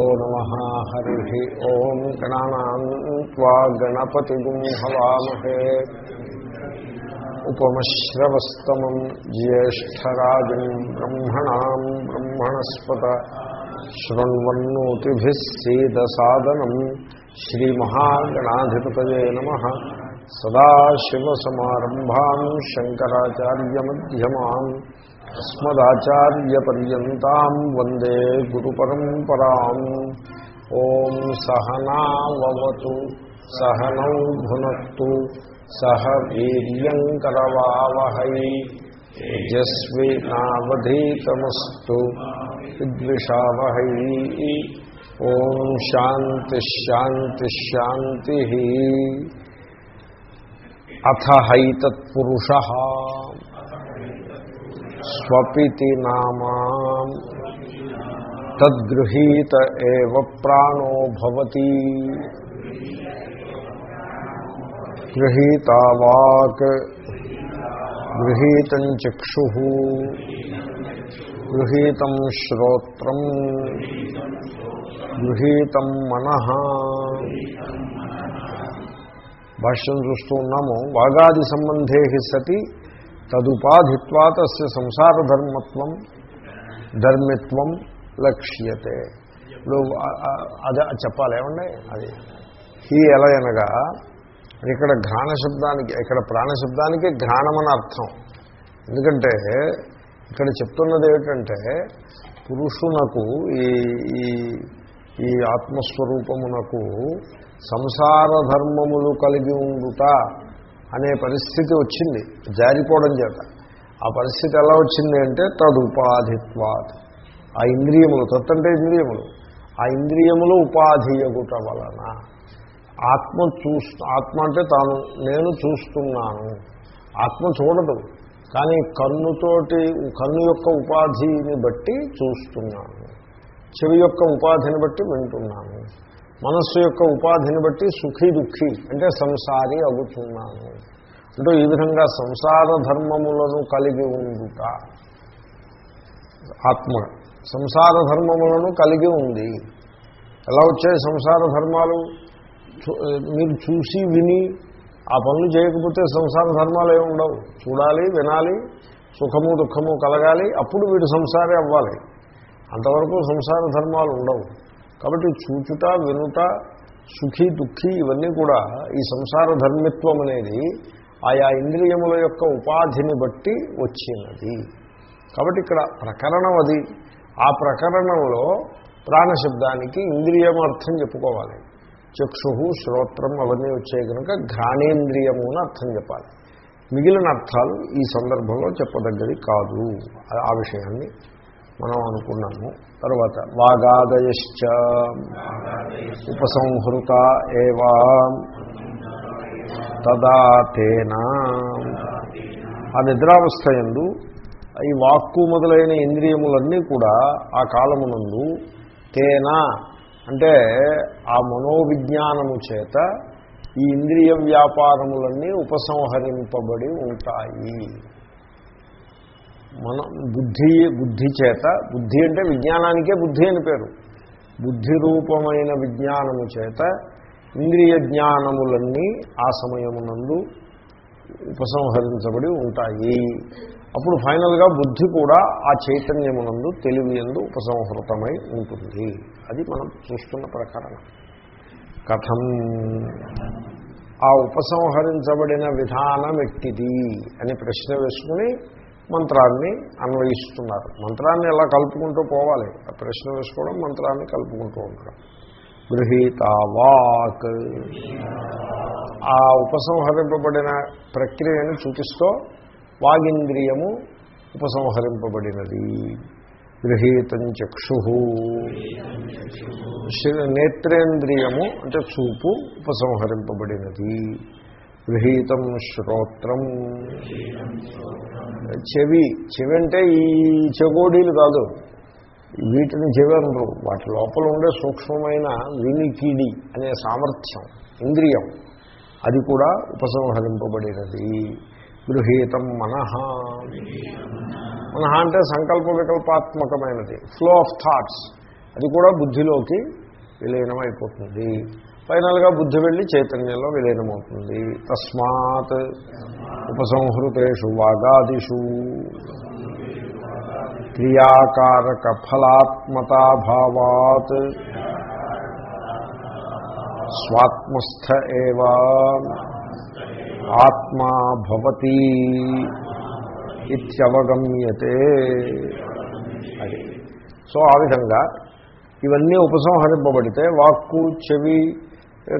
श्रीगुरुभ्यो नमः हरिः ॐ गणानाम् त्वा गणपतिगुं हवामहे उपमश्रवस्तमम् ज्येष्ठराजम् ब्रह्मणाम् ब्रह्मणस्पत शृण्वन्नोतिभिः सीदसादनम् श्रीमहागणाधिपतये नमः सदाशिवसमारम्भाम् शङ्कराचार्यमध्यमाम् अस्मदाचार्यपर्यन्ताम् वंदे गुरुपरम्पराम् ॐ सहनावतु सहनौ भुनक्तु, सह वीर्यङ्करवावहै तेजस्विनावधीतमस्तु विद्विषावहै ॐ शान्तिश्शान्तिश्शान्तिः अथ हैतत्पुरुषः స్వపితి నామా తద్గృహీత ఏవ ప్రాణో భవతి గృహీతావాక్ గృహీతం చక్షు గృహీతం శ్రోత్రం గృహీతం మన భాష్యం చూస్తూ ఉన్నాము వాగాది సంబంధే సతి తదుపాధిత్వా తస్య సంసారధర్మత్వం ధర్మిత్వం లక్ష్యతే. ఇప్పుడు అదే చెప్పాలి ఏమండి? అది హీ ఎలా అనగా ఇక్కడ ఘ్రాణ శబ్దానికి ఇక్కడ ప్రాణశబ్దానికి ఘానమని అర్థం. ఎందుకంటే ఇక్కడ చెప్తున్నది ఏమిటంటే పురుషునకు ఈ ఈ ఈ ఆత్మస్వరూపమునకు సంసార ధర్మములు కలిగి ఉండుట అనే పరిస్థితి వచ్చింది. జారిపోవడం చేత. ఆ పరిస్థితి ఎలా వచ్చింది అంటే తదుపాధిత్వాత్. ఆ ఇంద్రియములు తత్తంటే ఇంద్రియములు. ఆ ఇంద్రియములు ఉపాధియగుట వలన ఆత్మ చూస్తు ఆత్మ అంటే తాను నేను చూస్తున్నాను. ఆత్మ చూడదు. కానీ కన్నుతోటి కన్ను యొక్క ఉపాధిని బట్టి చూస్తున్నాను. చెవి యొక్క ఉపాధిని బట్టి వింటున్నాను. మనస్సు యొక్క ఉపాధిని బట్టి సుఖీ దుఃఖీ అంటే సంసారి అవుతున్నాను. అంటే ఈ విధంగా సంసార ధర్మములను కలిగి ఉండుట. ఆత్మ. సంసార ధర్మములను కలిగి ఉంది. ఎలా వచ్చాయి సంసార ధర్మాలు? మీరు చూసి విని ఆ పనులు చేయకపోతే సంసార ధర్మాలు ఏమి ఉండవు. చూడాలి వినాలి సుఖము దుఃఖము కలగాలి అప్పుడు వీడు సంసారే అవ్వాలి. అంతవరకు సంసార ధర్మాలు ఉండవు. కాబట్టి చూచుట వినుట సుఖీ దుఃఖి ఇవన్నీ కూడా ఈ సంసార ధర్మిత్వం అనేది ఆయా ఇంద్రియముల యొక్క ఉపాధిని బట్టి వచ్చినది. కాబట్టి ఇక్కడ ప్రకరణం అది. ఆ ప్రకరణంలో ప్రాణశబ్దానికి ఇంద్రియం అర్థం చెప్పుకోవాలి. చక్షు శ్రోత్రం అవన్నీ వచ్చాయి కనుక ఘ్రాణేంద్రియము అని అర్థం చెప్పాలి. మిగిలిన అర్థాలు ఈ సందర్భంలో చెప్పదగ్గది కాదు. ఆ విషయాన్ని మనం అనుకున్నాము. తర్వాత వాగాదయశ్చ ఉపసంహృత ఏవా. తదా తేనా ఆ నిద్రావస్థ ఎందు ఈ వాక్కు మొదలైన ఇంద్రియములన్నీ కూడా ఆ కాలమునందు తేనా. అంటే ఆ మనోవిజ్ఞానము చేత ఈ ఇంద్రియ వ్యాపారములన్నీ ఉపసంహరింపబడి ఉంటాయి. మన బుద్ధి బుద్ధి చేత బుద్ధి అంటే విజ్ఞానానికే బుద్ధి అని పేరు. బుద్ధి రూపమైన విజ్ఞానము చేత ఇంద్రియ జ్ఞానములన్నీ ఆ సమయమునందు ఉపసంహరించబడి ఉంటాయి. అప్పుడు ఫైనల్గా బుద్ధి కూడా ఆ చైతన్యమునందు తెలివి ఎందు ఉపసంహృతమై ఉంటుంది. అది మనం చూస్తున్న ప్రకారం కథం. ఆ ఉపసంహరించబడిన విధానం ఎట్టిది అని ప్రశ్న వేసుకుని మంత్రాన్ని అన్వయిస్తున్నారు. మంత్రాన్ని ఎలా కలుపుకుంటూ పోవాలి? ఆ ప్రశ్న వేసుకోవడం మంత్రాన్ని కలుపుకుంటూ ఉండడం. గృహీతావాక్ ఆ ఉపసంహరింపబడిన ప్రక్రియను చూపిస్తూ వాగింద్రియము ఉపసంహరింపబడినది. గృహీతం చక్షు. నేత్రేంద్రియము అంటే చూపు ఉపసంహరింపబడినది. గృహీతం శ్రోత్రం. చెవి చెవి అంటే ఈ చెగోడీలు కాదు. వీటిని చెవెనరు వాటి లోపల ఉండే సూక్ష్మమైన వినికిడి అనే సామర్థ్యం ఇంద్రియం అది కూడా ఉపసంహరింపబడినది. గృహీతం మనహ మనహ అంటే సంకల్ప వికల్పాత్మకమైనది. ఫ్లో ఆఫ్ థాట్స్ అది కూడా బుద్ధిలోకి విలీనం అయిపోతుంది ఫైనల్గా బుద్ధి వెళ్ళి చైతన్యంలో విలీనమవుతుంది. తస్మాత్ ఉపసంహృతేషు వాగాదిషు. క్రియాకారక ఫలాత్మతాభావాత్ స్వాత్మస్థ ఏవా ఆత్మా భవతి ఇత్యవగమ్యతే అది. సో ఆ విధంగా ఇవన్నీ ఉపసంహరింపబడితే వాక్కు చెవి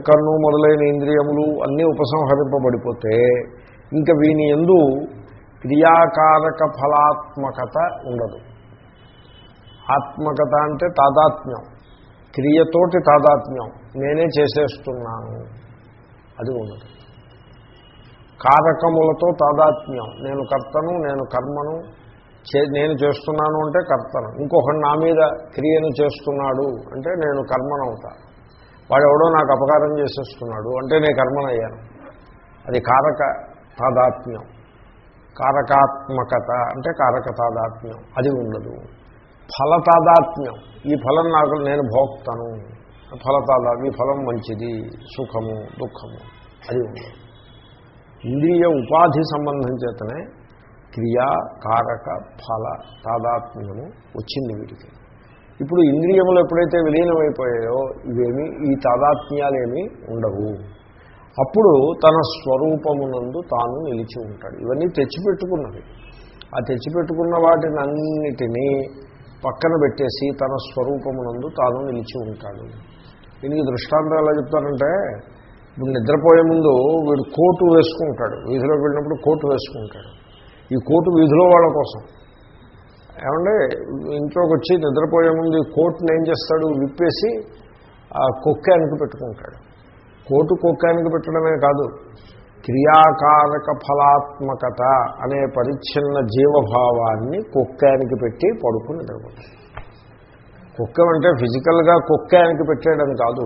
కన్ను మొదలైన ఇంద్రియములు అన్నీ ఉపసంహరింపబడిపోతే ఇంకా వీని ఎందు క్రియాకారక ఫలాత్మకత ఉండదు. ఆత్మకత అంటే తాదాత్మ్యం. క్రియతోటి తాదాత్మ్యం. నేనే చేసేస్తున్నాను. అది ఉండదు. కారకములతో తాదాత్మ్యం. నేను కర్తను నేను కర్మను నేను చేస్తున్నాను అంటే కర్తను. ఇంకొకటి నా మీద క్రియను చేస్తున్నాడు అంటే నేను కర్మనవుతా. వాడెవడో నాకు అపకారం చేసేస్తున్నాడు అంటే నేను కర్మనయ్యాను. అది కారక తాదాత్మ్యం. కారకాత్మకత అంటే కారకతాదాత్మ్యం. అది ఉండదు. ఫల తాదాత్మ్యం ఈ ఫలం నాకు నేను భోక్తను. ఫలతాదా ఈ ఫలం మంచిది సుఖము దుఃఖము. అది ఉండదు. ఇంద్రియ ఉపాధి సంబంధం చేతనే క్రియా కారక ఫల తాదాత్మ్యము వచ్చింది వీటికి. ఇప్పుడు ఇంద్రియములు ఎప్పుడైతే విలీనమైపోయాయో ఇవేమి ఈ తాదాత్మ్యాలేమీ ఉండవు. అప్పుడు తన స్వరూపమునందు తాను నిలిచి ఉంటాడు. ఇవన్నీ తెచ్చిపెట్టుకున్నవి. ఆ తెచ్చిపెట్టుకున్న వాటిని అన్నిటినీ పక్కన పెట్టేసి తన స్వరూపమునందు తాను నిలిచి ఉంటాడు. దీనికి దృష్టాంతం ఎలా చెప్తారంటే ఇప్పుడు నిద్రపోయే ముందు వీడు కోటు వేసుకుంటాడు. వీధిలోకి వెళ్ళినప్పుడు కోటు వేసుకుంటాడు. ఈ కోటు వీధిలో వాళ్ళ కోసం. ఏమంటే ఇంట్లోకి వచ్చి నిద్రపోయే ముందు ఈ కోటుని ఏం చేస్తాడు? విప్పేసి ఆ కుక్కానికి పెట్టుకుంటాడు. కోటు కుక్కానికి పెట్టడమే కాదు. క్రియాకారక ఫలాత్మకత అనే పరిచ్ఛిన్న జీవభావాన్ని కుక్కానికి పెట్టి పడుకుని నిద్రపోతుంది కుక్క అంటే ఫిజికల్గా కుక్కానికి పెట్టేయడం కాదు.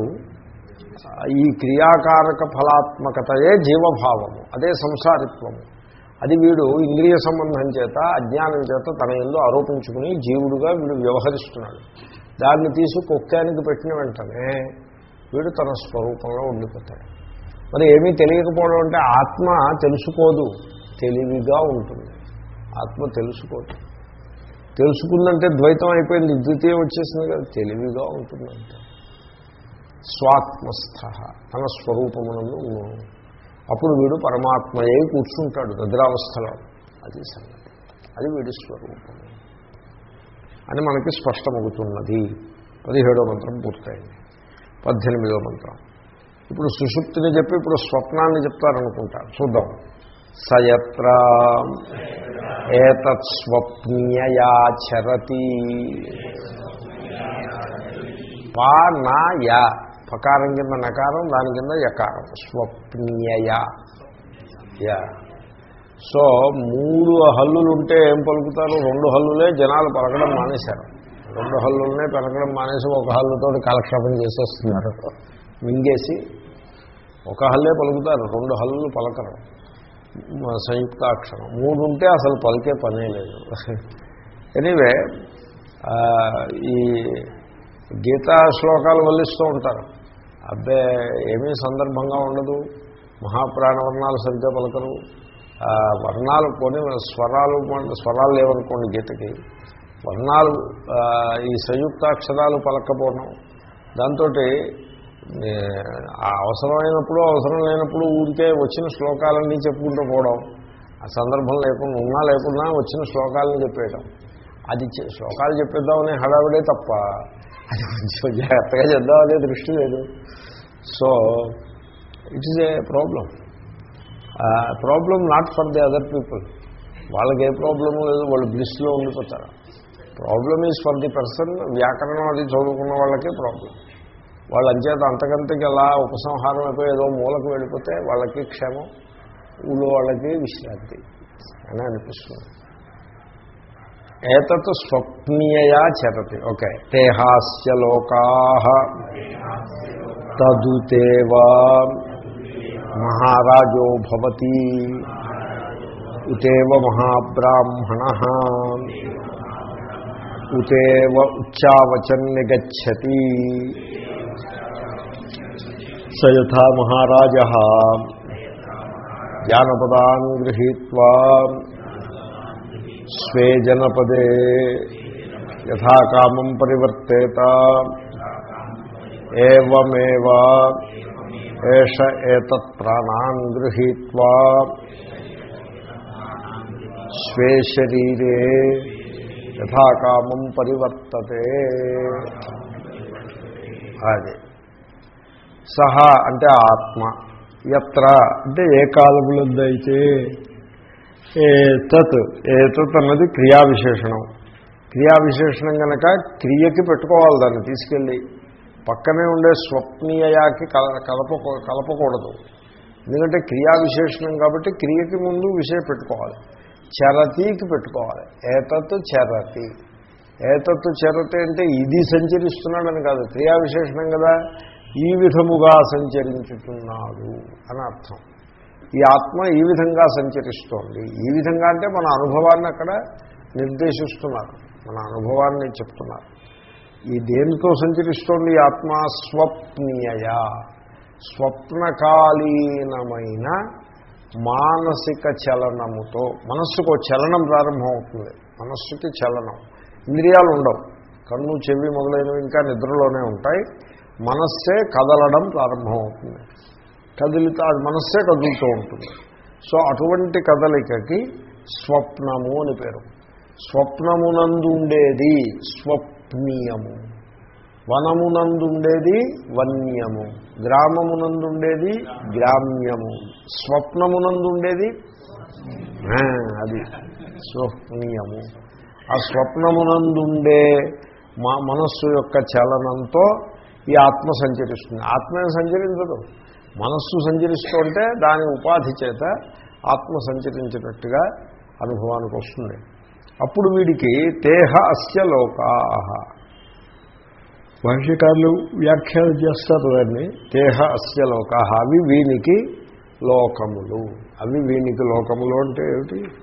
ఈ క్రియాకారక ఫలాత్మకతయే జీవభావము అదే సంసారిత్వము. అది వీడు ఇంద్రియ సంబంధం చేత అజ్ఞానం చేత తన ఎందు ఆరోపించుకుని జీవుడుగా వీడు వ్యవహరిస్తున్నాడు. దాన్ని తీసి కుక్కానికి పెట్టిన వెంటనే వీడు తన స్వరూపంలో ఉండిపోతాడు. మరి ఏమీ తెలియకపోవడం అంటే ఆత్మ తెలుసుకోదు. తెలివిగా ఉంటుంది. ఆత్మ తెలుసుకోదు. తెలుసుకుందంటే ద్వైతం అయిపోయింది ద్వితీయం వచ్చేసింది కదా తెలివిగా ఉంటుందంటే. స్వాత్మస్థ తన స్వరూపమునందు అప్పుడు వీడు పరమాత్మయే కూర్చుంటాడు నిద్రావస్థలో. అది సంగతి. అది వీడి స్వరూపం అని మనకి స్పష్టమవుతున్నది. పదిహేడో మంత్రం పూర్తయింది. పద్దెనిమిదో మంత్రం. ఇప్పుడు సుషుప్తిని చెప్పి ఇప్పుడు స్వప్నాన్ని చెప్తారనుకుంటా చూద్దాం. సయత్ర ఏతత్స్వప్న్యయాచరతి పా నా యా. పకారం కింద నకారం దాని కింద యకారం. స్వప్నియయ. యా. సో మూడు హల్లులుంటే ఏం పలుకుతారు? రెండు హల్లులే జనాలు పలకడం మానేశారు. రెండు హల్లులనే పెనకడం మానేసి ఒక హల్లుతో కాలక్షేపం చేసేస్తున్నారు. మింగేసి ఒక హల్లే పలుకుతారు రెండు హల్లులు పలకరు. సంయుక్తాక్షరం. మూడు ఉంటే అసలు పలికే పనే లేదు. ఎనీవే ఈ గీతా శ్లోకాలు వల్లిస్తూ ఉంటారు. అబ్బే ఏమీ సందర్భంగా ఉండదు. మహాప్రాణవర్ణాలు సరిగ్గా పలకరు. వర్ణాలు కొని స్వరాలు స్వరాలు లేవనుకోండి గీతకి. వర్ణాలు ఈ సంయుక్తాక్షరాలు పలకపోవడం దాంతో అవసరమైనప్పుడు అవసరం లేనప్పుడు ఊరికే వచ్చిన శ్లోకాలన్నీ చెప్పుకుంటూ పోవడం ఆ సందర్భం లేకుండా ఉన్నా లేకున్నా వచ్చిన శ్లోకాలను చెప్పేయడం అది శ్లోకాలు చెప్పేద్దామనే హడావిడే తప్ప అది కొంచెం జాగ్రత్తగా చేద్దామనే దృష్టి లేదు. So it is a problem. Problem not for the other people. వాళ్ళకి ఏ ప్రాబ్లము లేదు వాళ్ళు బ్లిస్లో ఉండిపోతారు. Problem is for the person వ్యాకరణం అది చదువుకున్న వాళ్ళకే ప్రాబ్లం వాళ్ళ అంచేత అంతకంతకి అలా ఉపసంహారం అయిపోయి ఏదో మూలకు వెళ్ళిపోతే వాళ్ళకి క్షేమం ఊళ్ళో వాళ్ళకి విశ్రాంతి అని అనిపిస్తుంది. ఏతత్ స్వప్నీయయా చరతి. ఓకే. తేహాస్య లోకా తదుతేవా మహారాజో భవతి. ఉతేవ మహాబ్రాహ్మణ ఉతేవ ఉచ్చావచన్ నిగచ్చతి. స యథా మహారాజ. జానపదాన్ గృహీత్వా. స్వే జనపదే. యథాకామం పరివర్తేత. ఏవమేవ. ఏష ఏతత్ ప్రాణాన్ గృహీత్వా. స్వే శరీరే. యథాకామం పరివర్తతే. అది. సహా అంటే ఆత్మ. ఎత్ర అంటే ఏ కాలములందైతే ఏతత్ ఏతత్ అన్నది క్రియా విశేషణం. క్రియా విశేషణం కనుక క్రియకి పెట్టుకోవాలి దాన్ని తీసుకెళ్ళి. పక్కనే ఉండే స్వప్నీయాకి కల కలప కలపకూడదు. ఎందుకంటే క్రియా విశేషణం కాబట్టి క్రియకి ముందు విషయం పెట్టుకోవాలి. చరతీకి పెట్టుకోవాలి. ఏతత్తు చరతి. ఏతత్తు చరతి అంటే ఇది సంచరిస్తున్నాడని కాదు క్రియా విశేషణం కదా. ఈ విధముగా సంచరించుతున్నాడు అని అర్థం. ఈ ఆత్మ ఈ విధంగా సంచరిస్తోంది. ఈ విధంగా అంటే మన అనుభవాన్ని అక్కడ నిర్దేశిస్తున్నారు. మన అనుభవాన్ని చెప్తున్నారు. ఈ దేనితో సంచరిస్తోంది ఈ ఆత్మ? స్వప్నియ స్వప్నకాలీనమైన మానసిక చలనముతో మనస్సుకు చలనం ప్రారంభమవుతుంది. మనస్సుకి చలనం. ఇంద్రియాలు ఉండవు. కన్ను చెవి మొదలైనవి ఇంకా నిద్రలోనే ఉంటాయి. మనస్సే కదలడం ప్రారంభమవుతుంది. కదిలితే అది మనస్సే కదులుతూ ఉంటుంది. సో అటువంటి కదలికకి స్వప్నము అని పేరు. స్వప్నమునందుండేది స్వప్నీయము. వనమునందుండేది వన్యము గ్రామమునందుండేది గ్రామ్యము స్వప్నమునందుండేది అది స్వప్నీయము. ఆ స్వప్నమునందుండే మా మనస్సు యొక్క చలనంతో ఈ ఆత్మ సంచరిస్తుంది. ఆత్మ సంచరించదు? మనస్సు సంచరిస్తుంటే దాని ఉపాధి చేత ఆత్మ సంచరించినట్టుగా అనుభవానికి వస్తుంది. అప్పుడు వీడికి తేహ అస్య లోకాహ. భాష్యకారులు వ్యాఖ్యానం చేస్తారు దాన్ని దేహ అస్య లోకాహ. అవి వీనికి లోకములు. అవి వీనికి లోకములు అంటే ఏమిటి?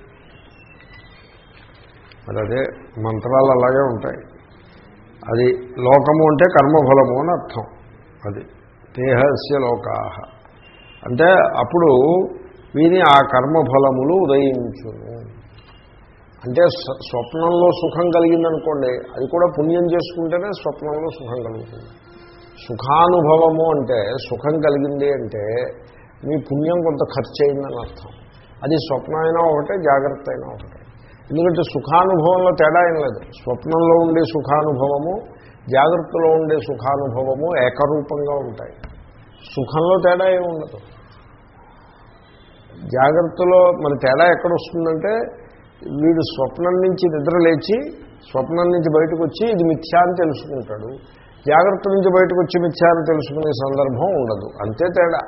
మరి అదే మంత్రాలు అలాగే ఉంటాయి. అది లోకము అంటే కర్మఫలము అని అర్థం. అది దేహస్య లోకా అంటే అప్పుడు వీని ఆ కర్మఫలములు ఉదయించును. అంటే స్వప్నంలో సుఖం కలిగిందనుకోండి అది కూడా పుణ్యం చేసుకుంటేనే స్వప్నంలో సుఖం కలుగుతుంది. సుఖానుభవము అంటే సుఖం కలిగింది అంటే మీ పుణ్యం కొంత ఖర్చు అయిందని అర్థం. అది స్వప్నం అయినా ఒకటే జాగ్రత్త అయినా ఒకటే. ఎందుకంటే సుఖానుభవంలో తేడా ఏం లేదు. స్వప్నంలో ఉండే సుఖానుభవము జాగ్రత్తలో ఉండే సుఖానుభవము ఏకరూపంగా ఉంటాయి. సుఖంలో తేడా ఏమి ఉండదు. జాగ్రత్తలో మన తేడా ఎక్కడ వస్తుందంటే వీడు స్వప్నం నుంచి నిద్ర లేచి స్వప్నం నుంచి బయటకు వచ్చి ఇది మిథ్యా అని తెలుసుకుంటాడు. జాగ్రత్త నుంచి బయటకు వచ్చి మిథ్యా అని తెలుసుకునే సందర్భం ఉండదు. అంతే తేడా.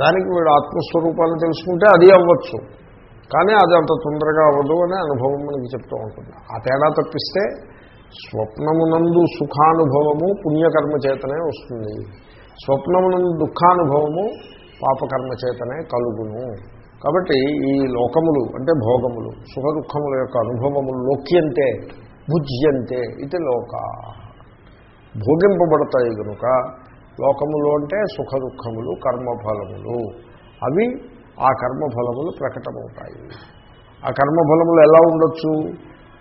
దానికి వీడు ఆత్మస్వరూపాన్ని తెలుసుకుంటే అది అవ్వచ్చు. కానీ అది అంత తొందరగా అవ్వదు అనే అనుభవం మనకి చెప్తూ ఉంటుంది. ఆ తేడా తప్పిస్తే స్వప్నమునందు సుఖానుభవము పుణ్యకర్మ చేతనే వస్తుంది. స్వప్నమునందు దుఃఖానుభవము పాపకర్మ చేతనే కలుగును. కాబట్టి ఈ లోకములు అంటే భోగములు సుఖ దుఃఖముల యొక్క అనుభవములు లోక్యంతే భుజ్యంతే ఇది లోక. భోగింపబడతాయి కనుక లోకములు అంటే సుఖ దుఃఖములు కర్మఫలములు. అవి ఆ కర్మఫలములు ప్రకటమవుతాయి. ఆ కర్మఫలములు ఎలా ఉండొచ్చు?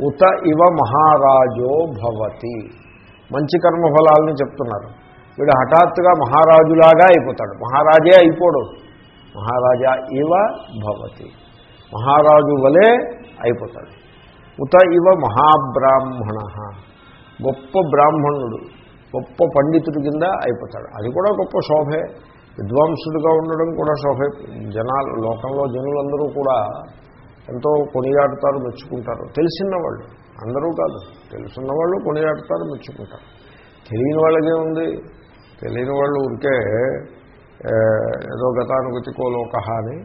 ఉత ఇవ మహారాజో భవతి. మంచి కర్మఫలాలని చెప్తున్నారు. వీడు హఠాత్తుగా మహారాజులాగా అయిపోతాడు. మహారాజే అయిపోడు. మహారాజా ఇవ భవతి. మహారాజు వలే అయిపోతాడు. ఉత ఇవ మహాబ్రాహ్మణ. గొప్ప బ్రాహ్మణుడు గొప్ప పండితుడి కింద అయిపోతాడు. అది కూడా గొప్ప శోభే. విద్వాంసుడిగా ఉండడం కూడా శోభే. జనాలు లోకంలో జనులందరూ కూడా ఎంతో కొనియాడతారు మెచ్చుకుంటారు. తెలిసిన వాళ్ళు అందరూ కాదు. తెలుసున్న వాళ్ళు కొనియాడతారు మెచ్చుకుంటారు. తెలియని వాళ్ళకే ఉంది. తెలియని వాళ్ళు ఉంటే ఏదో గతానుగతికో లోక అని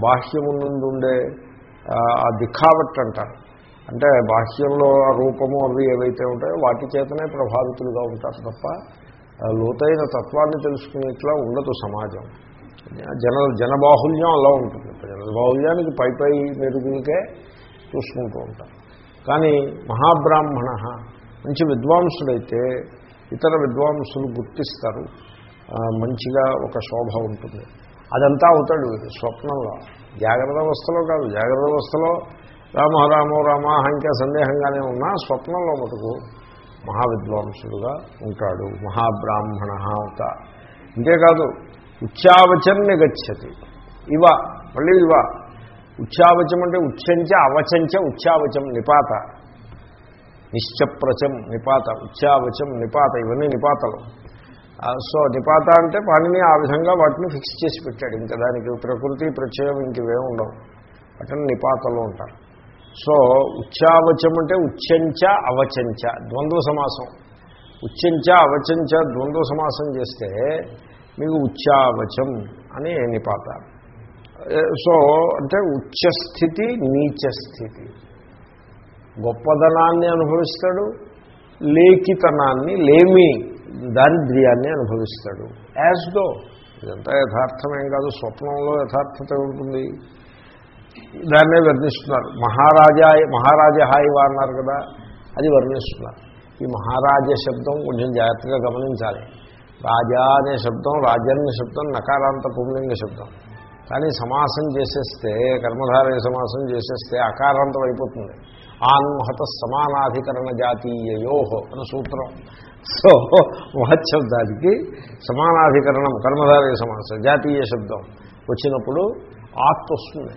బాహ్యముందుండే ఆ దిఖావట్ అంటారు అంటే బాహ్యంలో ఆ రూపము అవి ఏవైతే ఉంటాయో వాటి చేతనే ప్రభావితులుగా ఉంటారు తప్ప లోతైన తత్వాన్ని తెలుసుకునేట్లా ఉండదు సమాజం. జన జనబాహుల్యం అలా ఉంటుంది. జనబాహుల్యానికి పై పై మెరుగులకే చూసుకుంటూ ఉంటారు. కానీ మహాబ్రాహ్మణ మంచి విద్వాంసుడైతే ఇతర విద్వాంసులు గుర్తిస్తారు. మంచిగా ఒక శోభ ఉంటుంది. అదంతా అవుతాడు స్వప్నంలో. జాగ్రత్త అవస్థలో కాదు జాగ్రత్త అవస్థలో రామ రామో రామ ఇంకా సందేహంగానే ఉన్నా స్వప్నంలో మటుకు మహావిద్వాంసుడుగా ఉంటాడు మహాబ్రాహ్మణ అవుతా ఇంతేకాదు ఉచ్చావచన్ని గచ్చతి. ఇవ మళ్ళీ ఇవ. ఉచ్చావచం అంటే ఉచ్చంచ అవచంచ ఉచ్చావచం నిపాత. నిశ్చప్రచం నిపాత. ఉచ్చావచం నిపాత. ఇవన్నీ నిపాతలు. సో నిపాత అంటే పాణిని ఆ విధంగా వాటిని ఫిక్స్ చేసి పెట్టాడు. ఇంకా దానికి ప్రకృతి ప్రత్యయం ఇంకవే ఉండవు. వాటిని నిపాతలు ఉంటారు. సో ఉచ్చావచం అంటే ఉచ్చంచ అవచంచ ద్వంద్వ సమాసం. ఉచ్చంచ అవచంచ ద్వంద్వ సమాసం చేస్తే మీకు ఉచ్చావచం అని నిపాత. సో అంటే ఉచ్చస్థితి నీచస్థితి. గొప్పదనాన్ని అనుభవిస్తాడు లేఖితనాన్ని లేమి దారిద్ర్యాన్ని అనుభవిస్తాడు. యాజ్ దో ఇదంతా యథార్థమేం కాదు స్వప్నంలో యథార్థత ఉంటుంది. దాన్నే వర్ణిస్తున్నారు. మహారాజా మహారాజా హాయివా అన్నారు కదా అది వర్ణిస్తున్నారు. ఈ మహారాజ శబ్దం కొంచెం జాగ్రత్తగా గమనించాలి. రాజా అనే శబ్దం రాజన్న శబ్దం నకారాంత పుంలింగ శబ్దం. కానీ సమాసం చేసేస్తే కర్మధారయ సమాసం చేసేస్తే అకారాంతం అయిపోతుంది. ఆన్మహత సమానాధికరణ జాతీయయోహో అని సూత్రం. సో మహత్ శబ్దానికి సమానాధికరణం కర్మధారయ సమాసం జాతీయ శబ్దం వచ్చినప్పుడు ఆత్ వస్తుంది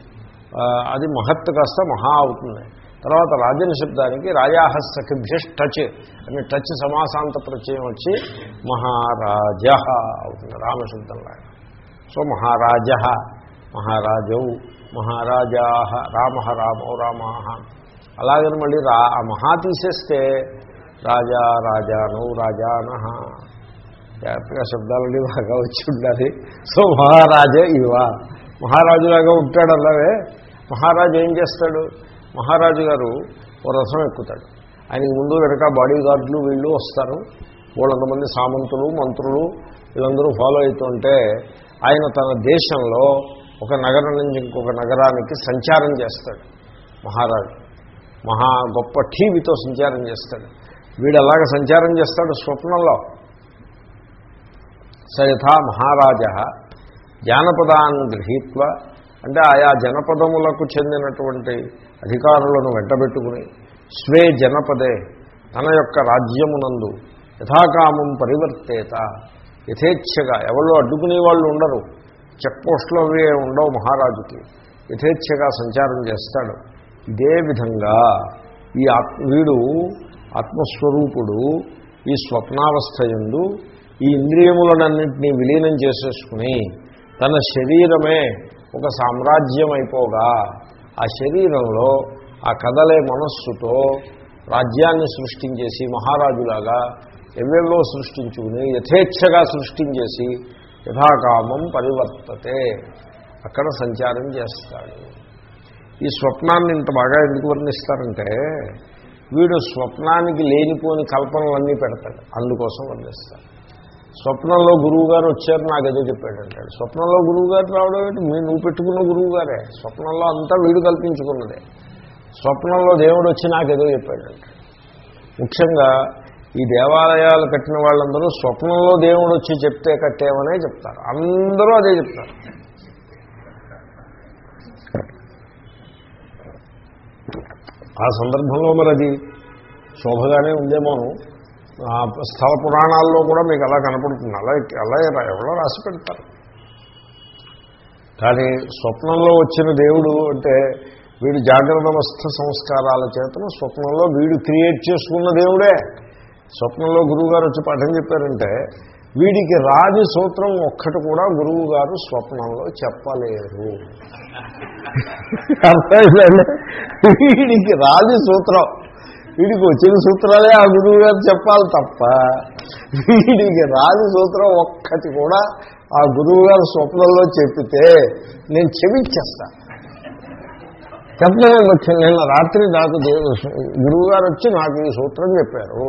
అది మహత్ కాస్త మహా అవుతుంది. తర్వాత రాజన శబ్దానికి రాజాహస్సఖిభ్యష్ టచ్ అని టచ్ సమాసాంత ప్రత్యయం వచ్చి మహారాజ అవుతుంది రామశబ్దంలాగా. సో మహారాజ మహారాజౌ మహారాజా రామ రామో రామా. అలాగని మళ్ళీ రా ఆ మహా తీసేస్తే రాజా రాజాను రాజాన. జాగ్రత్తగా శబ్దాలని బాగా వచ్చి ఉండాలి సో మహారాజే ఇవా. మహారాజులాగా ఉంటాడు అలాగే మహారాజు ఏం చేస్తాడు? మహారాజు గారు ఓ రథం ఎక్కుతాడు. ఆయనకి ముందు వెనక బాడీ గార్డులు వీళ్ళు వస్తారు. వాళ్ళంతమంది సామంతులు మంత్రులు వీళ్ళందరూ ఫాలో అవుతుంటే ఆయన తన దేశంలో ఒక నగరం నుంచి ఇంకొక నగరానికి సంచారం చేస్తాడు మహారాజు. మహా గొప్ప టీవీతో సంచారం చేస్తాడు. వీడు అలాగ సంచారం చేస్తాడు స్వప్నంలో? సయథా మహారాజ జానపదాన్ గృహీత్వ అంటే ఆయా జనపదములకు చెందినటువంటి అధికారులను వెంటబెట్టుకుని స్వే జనపదే తన యొక్క రాజ్యమునందు యథాకామం పరివర్తేత యథేచ్ఛగా ఎవరో అడ్డుకునే వాళ్ళు ఉండరు. చెక్ పోస్టులు అవి ఉండవు మహారాజుకి. యథేచ్ఛగా సంచారం చేస్తాడు. ఇదే విధంగా ఈ వీడు ఆత్మస్వరూపుడు ఈ స్వప్నావస్థ ఎందు ఈ ఇంద్రియములనన్నింటినీ విలీనం చేసేసుకుని తన శరీరమే ఒక సామ్రాజ్యం అయిపోగా ఆ శరీరంలో ఆ కదలే మనస్సుతో రాజ్యాన్ని సృష్టించేసి మహారాజులాగా ఎవేవో సృష్టించుకుని యథేచ్ఛగా సృష్టించేసి యథాకామం పరివర్తతే. అక్కడ సంచారం చేస్తాడు. ఈ స్వప్నాన్ని ఇంత బాగా ఎందుకు వర్ణిస్తారంటే వీడు స్వప్నానికి లేనిపోని కల్పనలన్నీ పెడతాడు. అందుకోసం వదిలేస్తాడు. స్వప్నంలో గురువు గారు వచ్చారు నాకు ఏదో చెప్పాడు అంటాడు స్వప్నంలో గురువు గారు రావడం ఏంటి? మీరు నువ్వు పెట్టుకున్న గురువు గారే స్వప్నంలో అంతా వీడు కల్పించుకున్నదే. స్వప్నంలో దేవుడు వచ్చి నాకేదో చెప్పాడు అంటాడు ముఖ్యంగా ఈ దేవాలయాలు కట్టిన వాళ్ళందరూ స్వప్నంలో దేవుడు వచ్చి చెప్తే కట్టేమనే చెప్తారు. అందరూ అదే చెప్తారు. ఆ సందర్భంలో మరి అది శోభగానే ఉందేమోను. స్థల పురాణాల్లో కూడా మీకు అలా కనపడుతుంది. అలా అలా ఎవరో రాసి పెడతారు. కానీ స్వప్నంలో వచ్చిన దేవుడు అంటే వీడు జాగ్రత్త అవస్థ సంస్కారాల చేతను స్వప్నంలో వీడు క్రియేట్ చేసుకున్న దేవుడే. స్వప్నంలో గురువుగారు వచ్చి పాఠం చెప్పారంటే వీడికి రాజు సూత్రం ఒక్కటి కూడా గురువు గారు స్వప్నంలో చెప్పలేరు. అర్థమైందండి? వీడికి రాజు సూత్రం వీడికి వచ్చిన సూత్రాలే ఆ గురువు గారు చెప్పాలి తప్ప వీడికి రాజు సూత్రం ఒక్కటి కూడా ఆ గురువు గారు స్వప్నంలో చెప్పితే నేను చెవిచ్చేస్తా చెప్పలేదు వచ్చి నిన్న రాత్రి నాకు గురువు గారు వచ్చి నాకు ఈ సూత్రం చెప్పారు.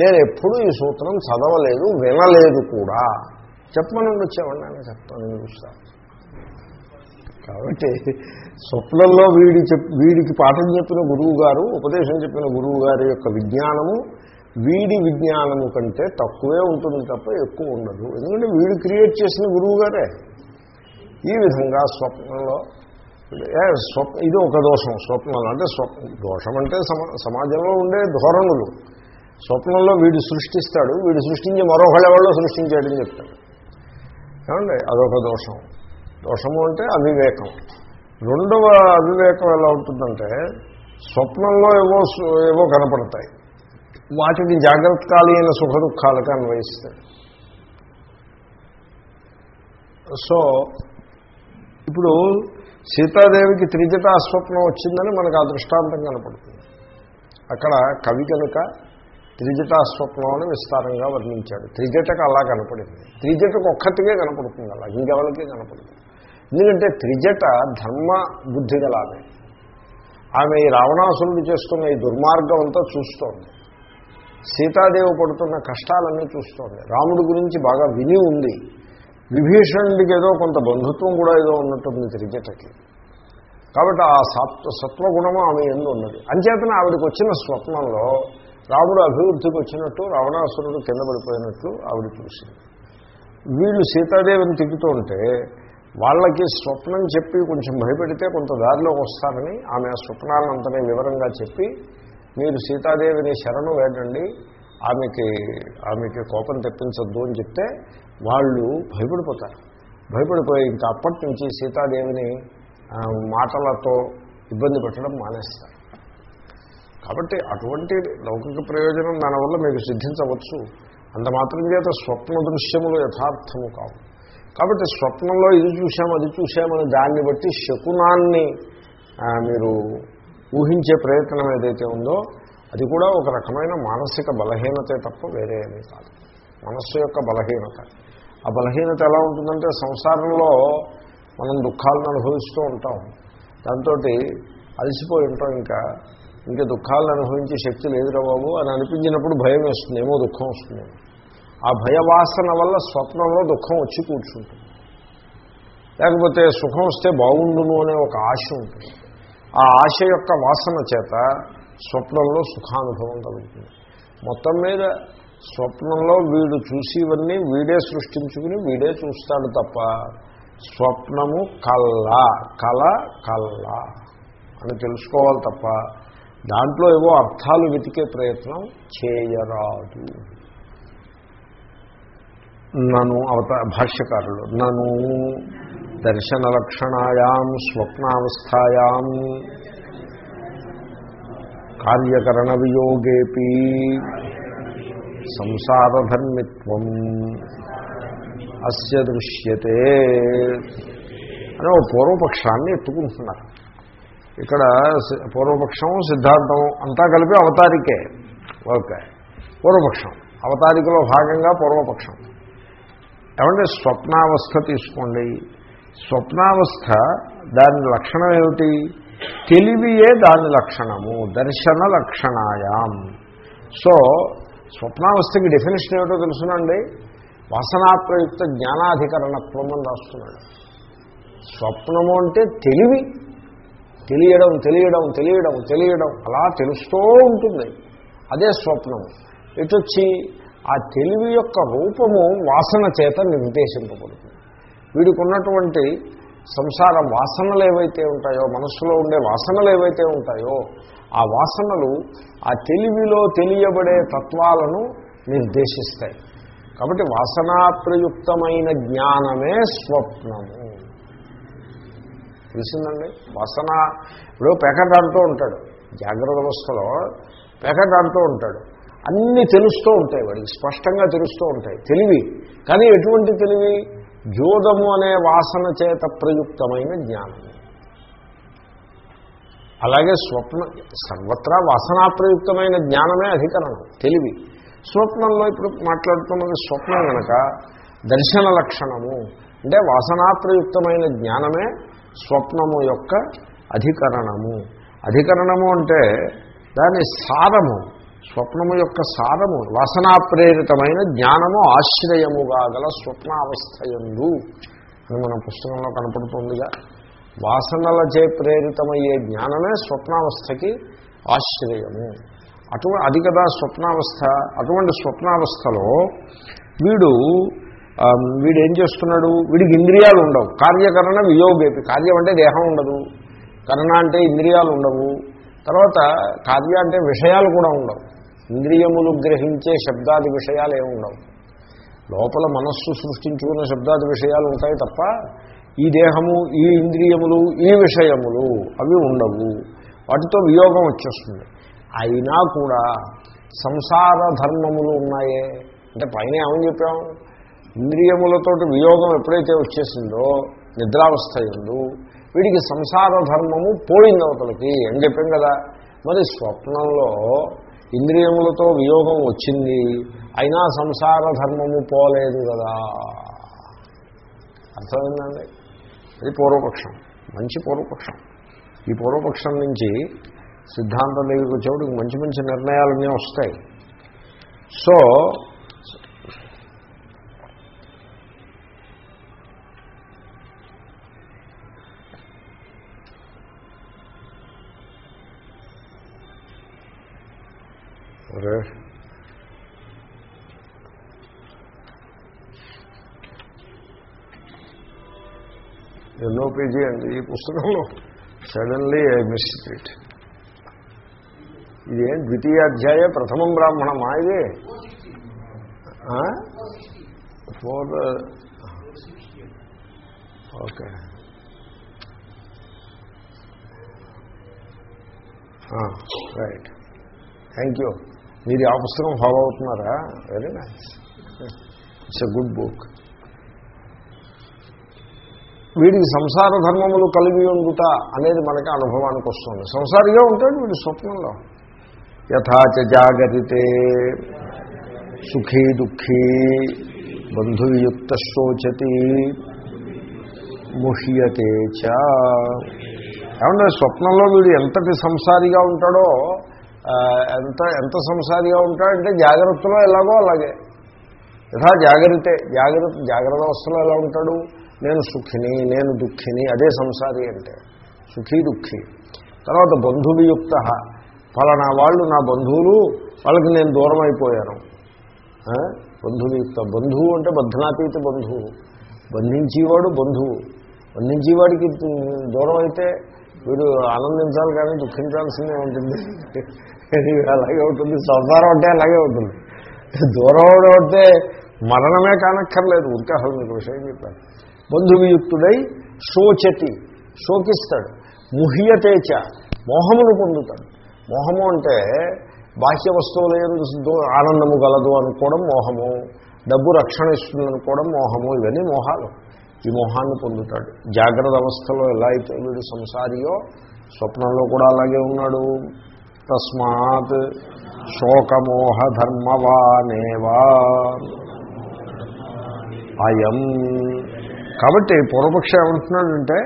నేను ఎప్పుడూ ఈ సూత్రం చదవలేదు వినలేదు కూడా. చెప్పమనండి వచ్చేవాడిని ఆయన చెప్తాను చూస్తాను. కాబట్టి స్వప్నంలో వీడి చెప్ వీడికి పాఠం చెప్పిన గురువు గారు ఉపదేశం చెప్పిన గురువు గారి యొక్క విజ్ఞానము వీడి విజ్ఞానము కంటే తక్కువే ఉంటుంది తప్ప ఎక్కువ ఉండదు. ఎందుకంటే వీడు క్రియేట్ చేసిన గురువు గారే ఈ విధంగా స్వప్నంలో ఏ స్వప్న ఇది ఒక దోషం. స్వప్నాలు అంటే స్వప్న దోషం అంటే సమాజంలో ఉండే ధోరణులు. స్వప్నంలో వీడు సృష్టిస్తాడు వీడు సృష్టించి మరొకళ్ళ వాళ్ళు సృష్టించాడని చెప్తాడు. ఏమండి? అదొక దోషం. దోషము అంటే అవివేకం. రెండవ అవివేకం ఎలా ఉంటుందంటే స్వప్నంలో ఏవో ఏవో కనపడతాయి. వాటిని జాగ్రత్తకాలీన సుఖ దుఃఖాలకు అన్వయిస్తాయి. సో ఇప్పుడు సీతాదేవికి త్రిజటా స్వప్నం వచ్చిందని మనకు ఆ దృష్టాంతం కనపడుతుంది. అక్కడ కవి కనుక త్రిజటా స్వప్నం అని విస్తారంగా వర్ణించాడు. త్రిజటకు అలా కనపడింది. త్రిజటకు ఒక్కటికే కనపడుతుంది అలా. ఇంకెవరికే కనపడుతుంది. ఎందుకంటే త్రిజట ధర్మ బుద్ధి గల ఆమె ఆమె ఈ రావణాసురుడు చేస్తున్న ఈ దుర్మార్గం అంతా చూస్తోంది. సీతాదేవి పడుతున్న కష్టాలన్నీ చూస్తోంది. రాముడి గురించి బాగా విని ఉంది. విభీషణుడికి ఏదో కొంత బంధుత్వం కూడా ఏదో ఉన్నట్టుంది త్రిజటకి. కాబట్టి ఆ సత్వ సత్వగుణము ఆమె ఎందు ఉన్నది. అంచేతన ఆవిడకి వచ్చిన స్వప్నంలో రాముడు అభివృద్ధికి వచ్చినట్టు రావణాసురుడు కింద పడిపోయినట్లు ఆవిడ చూసింది. వీళ్ళు సీతాదేవిని తిప్పుతూ ఉంటే వాళ్ళకి స్వప్నం చెప్పి కొంచెం భయపెడితే కొంత దారిలోకి వస్తారని ఆమె స్వప్నాలంతనే వివరంగా చెప్పి మీరు సీతాదేవిని శరణు వేడండి ఆమెకి ఆమెకి కోపం తెప్పించద్దు అని చెప్తే వాళ్ళు భయపడిపోతారు. భయపడిపోయి ఇంకా అప్పటి నుంచి సీతాదేవిని మాటలతో ఇబ్బంది పెట్టడం మానేస్తారు. కాబట్టి అటువంటి లౌకిక ప్రయోజనం దానివల్ల మీకు సిద్ధించవచ్చు. అంత మాత్రం చేత స్వప్న దృశ్యములు యథార్థము కావు. కాబట్టి స్వప్నంలో ఇది చూశాం అది చూసామని దాన్ని బట్టి శకునాన్ని మీరు ఊహించే ప్రయత్నం ఏదైతే ఉందో అది కూడా ఒక రకమైన మానసిక బలహీనతే తప్ప వేరే ఏమీ కాదు. మనస్సు యొక్క బలహీనత. ఆ బలహీనత ఎలా ఉంటుందంటే సంసారంలో మనం దుఃఖాలను అనుభవిస్తూ ఉంటాం. దాంతో అలసిపోయి ఉంటాం ఇంకా. ఇంకా దుఃఖాలను అనుభవించే శక్తి లేదురా బాబు అని అనిపించినప్పుడు భయం వేస్తుంది ఏమో దుఃఖం వస్తుంది. ఆ భయవాసన వల్ల స్వప్నంలో దుఃఖం వచ్చి కూర్చుంటుంది. లేకపోతే సుఖం వస్తే బాగుండును అనే ఒక ఆశ ఉంటుంది. ఆ ఆశ యొక్క వాసన చేత స్వప్నంలో సుఖానుభవం కలుగుతుంది. మొత్తం మీద స్వప్నంలో వీడు చూసివన్నీ వీడే సృష్టించుకుని వీడే చూస్తాడు తప్ప స్వప్నము కళ్ళ కళ కళ్ళ అని తెలుసుకోవాలి తప్ప దాంట్లో ఏవో అర్థాలు వెతికే ప్రయత్నం చేయరాదు. నను అవత భాష్యకారులు నను దర్శన లక్షణాయాం స్వప్నావస్థాయాం కార్యకరణ వియోగేపి సంసారధర్మిత్వం అస్య దృశ్యతే అనే ఓ పూర్వపక్షాన్ని ఎత్తుకుంటున్నారు. ఇక్కడ పూర్వపక్షం సిద్ధాంతం అంతా కలిపి అవతారికే ఓకే. పూర్వపక్షం. అవతారికలో భాగంగా పూర్వపక్షం. ఏమంటే స్వప్నావస్థ తీసుకోండి. స్వప్నావస్థ దాని లక్షణం ఏమిటి? తెలివియే దాని లక్షణము దర్శన లక్షణాయాం. సో స్వప్నావస్థకి డెఫినేషన్ ఏమిటో తెలుసునండి? వాసనాప్రయుక్త జ్ఞానాధికరణత్వం అని రాస్తున్నాడు. స్వప్నము అంటే తెలివి. తెలియడం తెలియడం తెలియడం తెలియడం అలా తెలుస్తూ ఉంటుంది. అదే స్వప్నం. ఇటొచ్చి ఆ తెలివి యొక్క రూపము వాసన చేత నిర్దేశింపబడుతుంది. వీడికి ఉన్నటువంటి సంసార వాసనలు ఏవైతే ఉంటాయో మనస్సులో ఉండే వాసనలు ఏవైతే ఉంటాయో ఆ వాసనలు ఆ తెలివిలో తెలియబడే తత్వాలను నిర్దేశిస్తాయి. కాబట్టి వాసనాప్రయుక్తమైన జ్ఞానమే స్వప్నము. తెలిసిందండి? వాసన ఇప్పుడు ప్యాకెట్ ఆడుతూ ఉంటాడు. జాగ్రత్త అవస్థలో ప్యాకెట్ ఆడుతూ ఉంటాడు. అన్నీ తెలుస్తూ ఉంటాయి వాడికి స్పష్టంగా తెలుస్తూ ఉంటాయి. తెలివి. కానీ ఎటువంటి తెలివి? జోదము అనే వాసన చేత ప్రయుక్తమైన జ్ఞానం. అలాగే స్వప్న సర్వత్రా వాసనాప్రయుక్తమైన జ్ఞానమే అధికరణం తెలివి. స్వప్నంలో ఇప్పుడు మాట్లాడుతున్నది స్వప్నం కనుక దర్శన లక్షణము. అంటే వాసనాప్రయుక్తమైన జ్ఞానమే స్వప్నము యొక్క అధికరణము. అధికరణము అంటే దాని సారము. స్వప్నము యొక్క సారము వాసనాప్రేరితమైన జ్ఞానము ఆశ్రయముగా గల స్వప్నావస్థయందు అని మన పుస్తకంలో కనపడుతుందిగా. వాసనలచే ప్రేరితమయ్యే జ్ఞానమే స్వప్నావస్థకి ఆశ్రయము. అటు అది కదా స్వప్నావస్థ. అటువంటి స్వప్నావస్థలో వీడు వీడు ఏం చేస్తున్నాడు? వీడికి ఇంద్రియాలు ఉండవు కార్యకరణ వియోగేపి. కార్యం అంటే దేహం ఉండదు. కరణ అంటే ఇంద్రియాలు ఉండవు తర్వాత కార్య అంటే విషయాలు కూడా ఉండవు. ఇంద్రియములు గ్రహించే శబ్దాది విషయాలు ఏమి ఉండవు. లోపల మనస్సు సృష్టించుకున్న శబ్దాది విషయాలు ఉంటాయి తప్ప ఈ దేహము ఈ ఇంద్రియములు ఈ విషయములు అవి ఉండవు. వాటితో వియోగం వచ్చేస్తుంది. అయినా కూడా సంసార ధర్మములు ఉన్నాయే. అంటే పైన ఏమని చెప్పాము? ఇంద్రియములతోటి వియోగం ఎప్పుడైతే వచ్చేసిందో నిద్రావస్థ ఎందు వీడికి సంసార ధర్మము పోయింది అవతలకి. అని చెప్పాం కదా? మరి స్వప్నంలో ఇంద్రియములతో వియోగం వచ్చింది అయినా సంసార ధర్మము పోలేదు కదా. అర్థమైందండి? అది పూర్వపక్షం. మంచి పూర్వపక్షం. ఈ పూర్వపక్షం నుంచి సిద్ధాంతం దగ్గరికి వచ్చేవాడికి మంచి మంచి నిర్ణయాలన్నీ వస్తాయి. సో అరే ఎన్నో పేజీ అండి ఈ పుస్తకంలో సడన్లీ ఐ మిస్ ఇట్ ఇదేం ద్వితీయాధ్యాయ ప్రథమం బ్రాహ్మణమా ఇది four okay right thank you మీరు ఆ పుస్తకం ఫాలో అవుతున్నారా? Very nice it's a good book వీడికి సంసార ధర్మములు కలిగి ఉండుట అనేది మనకి అనుభవానికి వస్తుంది. సంసారిగా ఉంటాడు వీడి స్వప్నంలో. యథాచ జాగరితే సుఖీ దుఃఖీ బంధువియుక్త శోచతి ముహ్యతే చ. ఏమంటే స్వప్నంలో వీడు ఎంతటి సంసారిగా ఉంటాడో ఎంత ఎంత సంసారిగా ఉంటాడంటే జాగ్రత్తలో ఎలాగో అలాగే. యథా జాగ్రత్తే జాగ్రత్త జాగ్రత్త అవస్థలో ఎలా ఉంటాడు? నేను సుఖిని నేను దుఃఖిని అదే సంసారి అంటే. సుఖీ దుఃఖి. తర్వాత బంధువియుక్త ఫలానా వాళ్ళు నా బంధువులు వాళ్ళకి నేను దూరం అయిపోయాను ఆ? బంధువియుక్త బంధువు అంటే బద్ధనాతీత బంధువు. బంధించేవాడు బంధువు. బంధించేవాడికి దూరం అయితే వీడు ఆనందించాలి కానీ దుఃఖించాల్సిందే ఉంటుంది. అలాగే ఉంటుంది. సంసారం అంటే అలాగే ఉంటుంది. దూరం అవడం అంటే మరణమే కానక్కర్లేదు. ఉంటే అసలు మీకు విషయం చెప్పాను. బంధువియుక్తుడై శోచతి శోకిస్తాడు. ముహ్యతేచ మోహమును పొందుతాడు. మోహము అంటే బాహ్య వస్తువుల ఆనందము గలదు అనుకోవడం మోహము. డబ్బు రక్షణ ఇస్తుంది అనుకోవడం మోహము. ఇవన్నీ మోహాలు. ఈ మోహాన్ని పొందుతాడు. జాగ్రత్త అవస్థలో ఎలా అయితే వీడు సంసారియో స్వప్నంలో కూడా అలాగే ఉన్నాడు. తస్మాత్ శోకమోహ ధర్మవానేవా అయం. కాబట్టి పూర్వపక్షం ఏమంటున్నాడంటే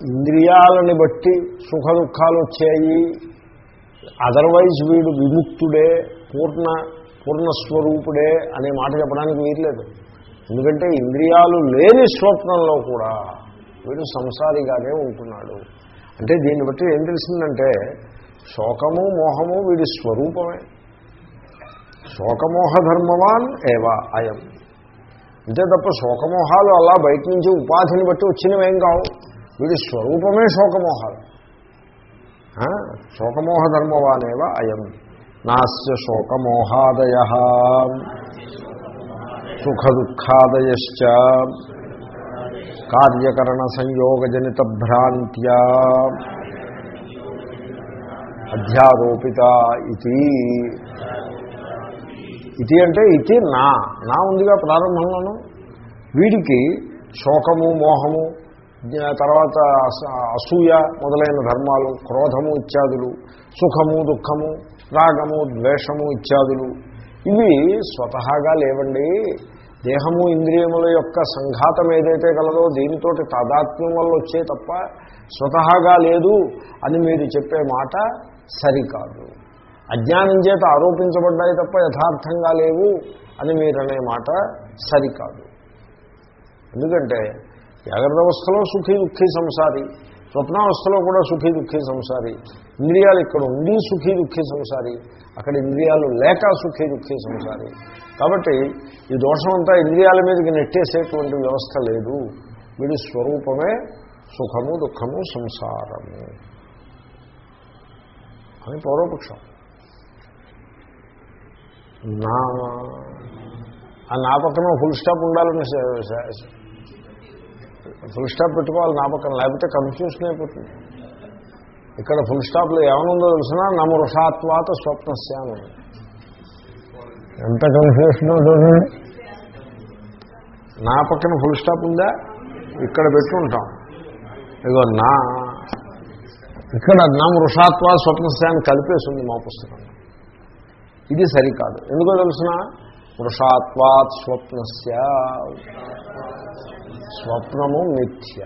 ఇంద్రియాలని బట్టి సుఖ దుఃఖాలు వచ్చాయి. అదర్వైజ్ వీడు విముక్తుడే పూర్ణ పూర్ణస్వరూపుడే అనే మాట చెప్పడానికి వీర్లేదు ఎందుకంటే ఇంద్రియాలు లేని స్వప్నంలో కూడా వీడు సంసారిగానే ఉంటున్నాడు. అంటే దీన్ని బట్టి ఏం తెలిసిందంటే శోకము మోహము వీడి స్వరూపమే. శోకమోహ ధర్మవాన్ ఏవా అయం. అంతే తప్ప శోకమోహాలు అలా బయట నుంచి ఉపాధిని బట్టి వచ్చినవేం కావు. వీడి స్వరూపమే శోకమోహాలు. ఆ, శోకమోహ ధర్మవానేవ అయం. నాస్య శోకమోహాదయ. సుఖదుఃఖాదయశ్చ కార్యకరణ సంయోగజనిత భ్రాంత్యా అధ్యారోపిత ఇది ఇది అంటే ఇది నా। నా ఉందిగా ప్రారంభంలోను। వీడికి శోకము మోహము తర్వాత అస- అసూయ మొదలైన ధర్మాలు క్రోధము ఇత్యాదులు సుఖము దుఃఖము రాగము ద్వేషము ఇత్యాదులు ఇవి స్వతహాగా లేవండి. దేహము ఇంద్రియముల యొక్క సంఘాతం ఏదైతే కలదో దీనితో తాదాత్మ్యం వల్ల వచ్చే తప్ప స్వతహాగా లేదు అని మీరు చెప్పే మాట సరికాదు. అజ్ఞానం చేత ఆరోపించబడ్డాయి తప్ప యథార్థంగా లేవు అని మీరనే మాట సరికాదు. ఎందుకంటే జాగ్రత్త అవస్థలో సుఖీ దుఃఖీ సంసారి స్వప్నావస్థలో కూడా సుఖీ దుఃఖీ సంసారి. ఇంద్రియాలు ఇక్కడ ఉండి సుఖీ దుఃఖీ సంసారి. అక్కడ ఇంద్రియాలు లేక సుఖీ దుఃఖీ సంసారి. కాబట్టి ఈ దోషం అంతా ఇంద్రియాల మీదకి నెట్టేసేటువంటి వ్యవస్థ లేదు. వీడి స్వరూపమే సుఖము దుఃఖము సంసారము. అని పూర్వపక్షం నా ఆ నా పక్కన ఫుల్ స్టాప్ ఉండాలని ఫుల్ స్టాప్ పెట్టుకోవాలి నా పక్కన లేకపోతే కన్ఫ్యూషన్ అయిపోతుంది. ఇక్కడ ఫుల్ స్టాప్లో ఏమనుందో తెలిసినా? నమృషాత్వాత స్వప్నస్య ఎంత కన్ఫ్యూషన్ ఉంటుంది నా పక్కన ఫుల్ స్టాప్ ఉందా? ఇక్కడ పెట్టుకుంటాం ఇదిగో నా. ఇక్కడ నా వృషాత్వ స్వప్నస్యాన్ని కలిపేసి ఉంది మా పుస్తకం. ఇది సరికాదు. ఎందుకో తెలిసిన? వృషాత్వాత్ స్వప్నస్య. స్వప్నము మిథ్య.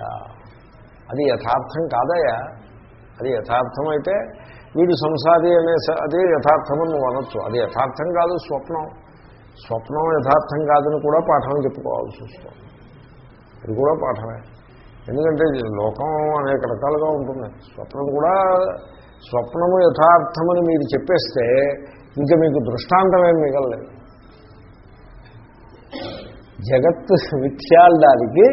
అది యథార్థం కాదయా? అది యథార్థమైతే వీడు సంసారి అనే అదే అది యథార్థమని నువ్వు అనొచ్చు. అది యథార్థం కాదు స్వప్నం. స్వప్నం యథార్థం కాదని కూడా పాఠం చెప్పుకోవాల్సి వస్తుంది. అది కూడా పాఠమే. ఎందుకంటే లోకం అనేక రకాలుగా ఉంటుంది. స్వప్నం కూడా స్వప్నము యథార్థమని మీరు చెప్పేస్తే ఇంకా మీకు దృష్టాంతమేం మిగలలేదు. జగత్ మిథ్యాలడానికి